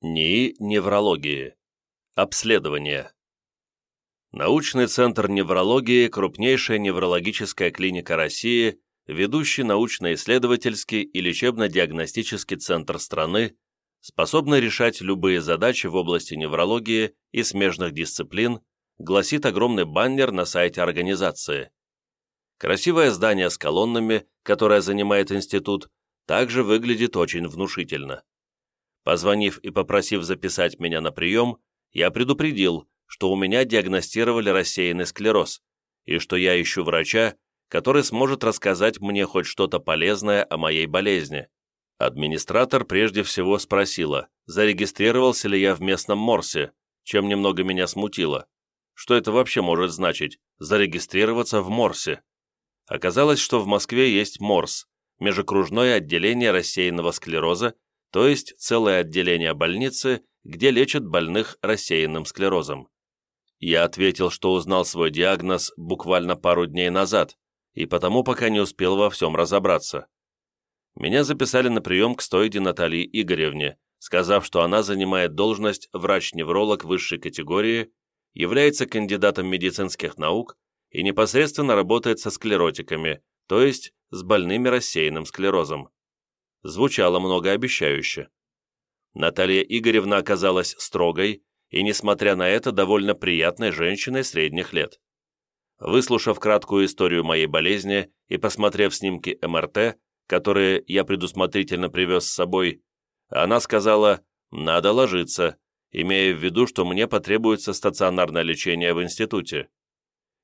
НИИ неврологии. Обследование. Научный центр неврологии – крупнейшая неврологическая клиника России, ведущий научно-исследовательский и лечебно-диагностический центр страны, способный решать любые задачи в области неврологии и смежных дисциплин, гласит огромный баннер на сайте организации. Красивое здание с колоннами, которое занимает институт, также выглядит очень внушительно. Позвонив и попросив записать меня на прием, я предупредил, что у меня диагностировали рассеянный склероз, и что я ищу врача, который сможет рассказать мне хоть что-то полезное о моей болезни. Администратор прежде всего спросила, зарегистрировался ли я в местном Морсе, чем немного меня смутило. Что это вообще может значить, зарегистрироваться в Морсе? Оказалось, что в Москве есть МОРС, межокружное отделение рассеянного склероза, то есть целое отделение больницы, где лечат больных рассеянным склерозом. Я ответил, что узнал свой диагноз буквально пару дней назад, и потому пока не успел во всем разобраться. Меня записали на прием к стойде Натальи Игоревне, сказав, что она занимает должность врач-невролог высшей категории, является кандидатом медицинских наук и непосредственно работает со склеротиками, то есть с больными рассеянным склерозом звучало многообещающе. Наталья Игоревна оказалась строгой и, несмотря на это, довольно приятной женщиной средних лет. Выслушав краткую историю моей болезни и посмотрев снимки МРТ, которые я предусмотрительно привез с собой, она сказала «надо ложиться», имея в виду, что мне потребуется стационарное лечение в институте.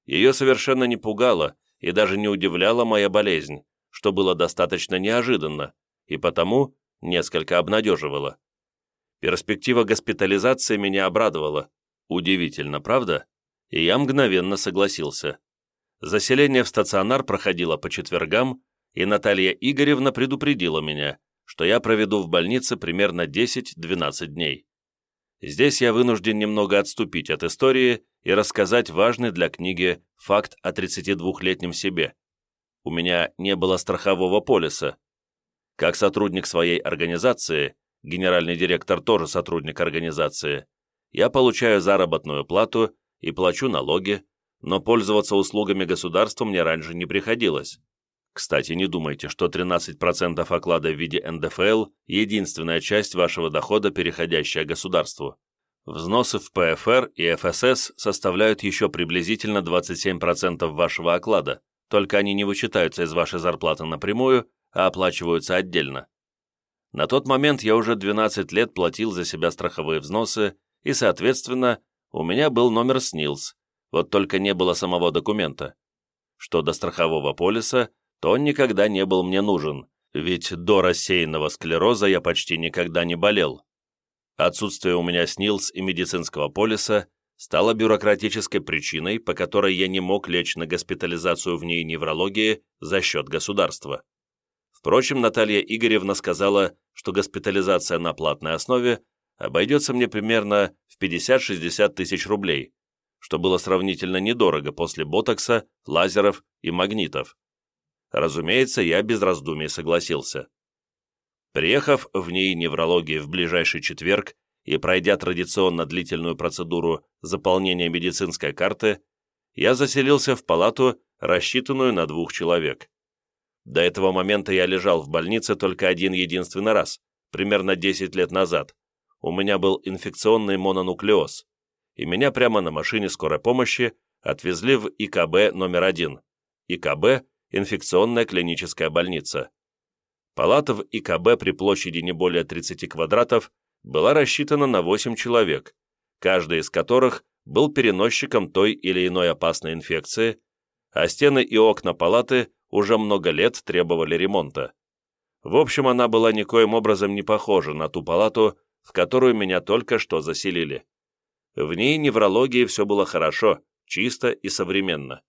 Ее совершенно не пугало и даже не удивляла моя болезнь, что было достаточно неожиданно, и потому несколько обнадеживало. Перспектива госпитализации меня обрадовала. Удивительно, правда? И я мгновенно согласился. Заселение в стационар проходило по четвергам, и Наталья Игоревна предупредила меня, что я проведу в больнице примерно 10-12 дней. Здесь я вынужден немного отступить от истории и рассказать важный для книги факт о 32-летнем себе. У меня не было страхового полиса, как сотрудник своей организации, генеральный директор тоже сотрудник организации, я получаю заработную плату и плачу налоги, но пользоваться услугами государства мне раньше не приходилось. Кстати, не думайте, что 13% оклада в виде НДФЛ – единственная часть вашего дохода, переходящая государству. Взносы в ПФР и ФСС составляют еще приблизительно 27% вашего оклада, только они не вычитаются из вашей зарплаты напрямую, а оплачиваются отдельно. На тот момент я уже 12 лет платил за себя страховые взносы, и, соответственно, у меня был номер СНИЛС, вот только не было самого документа. Что до страхового полиса, то он никогда не был мне нужен, ведь до рассеянного склероза я почти никогда не болел. Отсутствие у меня СНИЛС и медицинского полиса стало бюрократической причиной, по которой я не мог лечь на госпитализацию в ней неврологии за счет государства. Впрочем, Наталья Игоревна сказала, что госпитализация на платной основе обойдется мне примерно в 50-60 тысяч рублей, что было сравнительно недорого после ботокса, лазеров и магнитов. Разумеется, я без раздумий согласился. Приехав в НИИ неврологии в ближайший четверг и пройдя традиционно длительную процедуру заполнения медицинской карты, я заселился в палату, рассчитанную на двух человек. До этого момента я лежал в больнице только один единственный раз, примерно 10 лет назад. У меня был инфекционный мононуклеоз, и меня прямо на машине скорой помощи отвезли в ИКБ номер один. ИКБ – инфекционная клиническая больница. Палата в ИКБ при площади не более 30 квадратов была рассчитана на 8 человек, каждый из которых был переносчиком той или иной опасной инфекции, а стены и окна палаты уже много лет требовали ремонта. В общем, она была никоим образом не похожа на ту палату, в которую меня только что заселили. В ней неврологии все было хорошо, чисто и современно.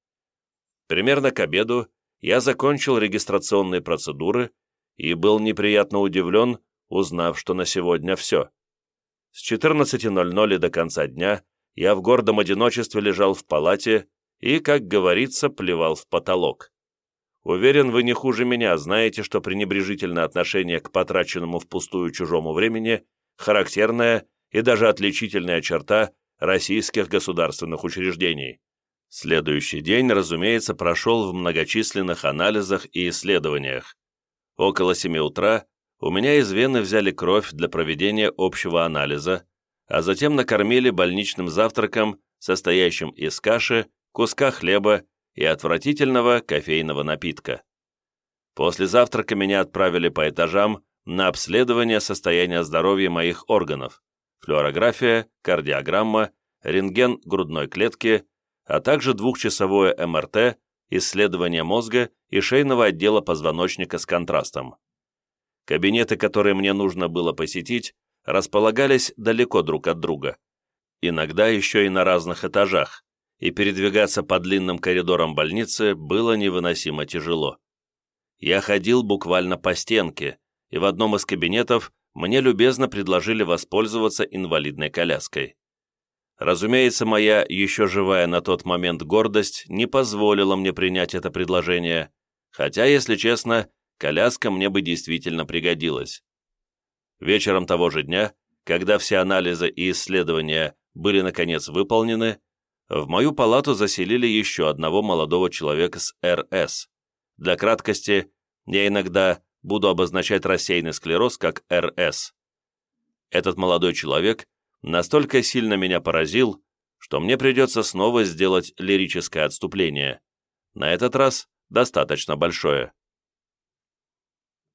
Примерно к обеду я закончил регистрационные процедуры и был неприятно удивлен, узнав, что на сегодня все. С 14.00 до конца дня я в гордом одиночестве лежал в палате и, как говорится, плевал в потолок. Уверен, вы не хуже меня знаете, что пренебрежительное отношение к потраченному впустую чужому времени характерная и даже отличительная черта российских государственных учреждений. Следующий день, разумеется, прошел в многочисленных анализах и исследованиях. Около 7 утра у меня из вены взяли кровь для проведения общего анализа, а затем накормили больничным завтраком, состоящим из каши, куска хлеба и отвратительного кофейного напитка. После завтрака меня отправили по этажам на обследование состояния здоровья моих органов, флюорография, кардиограмма, рентген грудной клетки, а также двухчасовое МРТ, исследование мозга и шейного отдела позвоночника с контрастом. Кабинеты, которые мне нужно было посетить, располагались далеко друг от друга, иногда еще и на разных этажах, и передвигаться по длинным коридорам больницы было невыносимо тяжело. Я ходил буквально по стенке, и в одном из кабинетов мне любезно предложили воспользоваться инвалидной коляской. Разумеется, моя еще живая на тот момент гордость не позволила мне принять это предложение, хотя, если честно, коляска мне бы действительно пригодилась. Вечером того же дня, когда все анализы и исследования были наконец выполнены, в мою палату заселили еще одного молодого человека с РС. Для краткости я иногда буду обозначать рассеянный склероз как РС. Этот молодой человек настолько сильно меня поразил, что мне придется снова сделать лирическое отступление. На этот раз достаточно большое.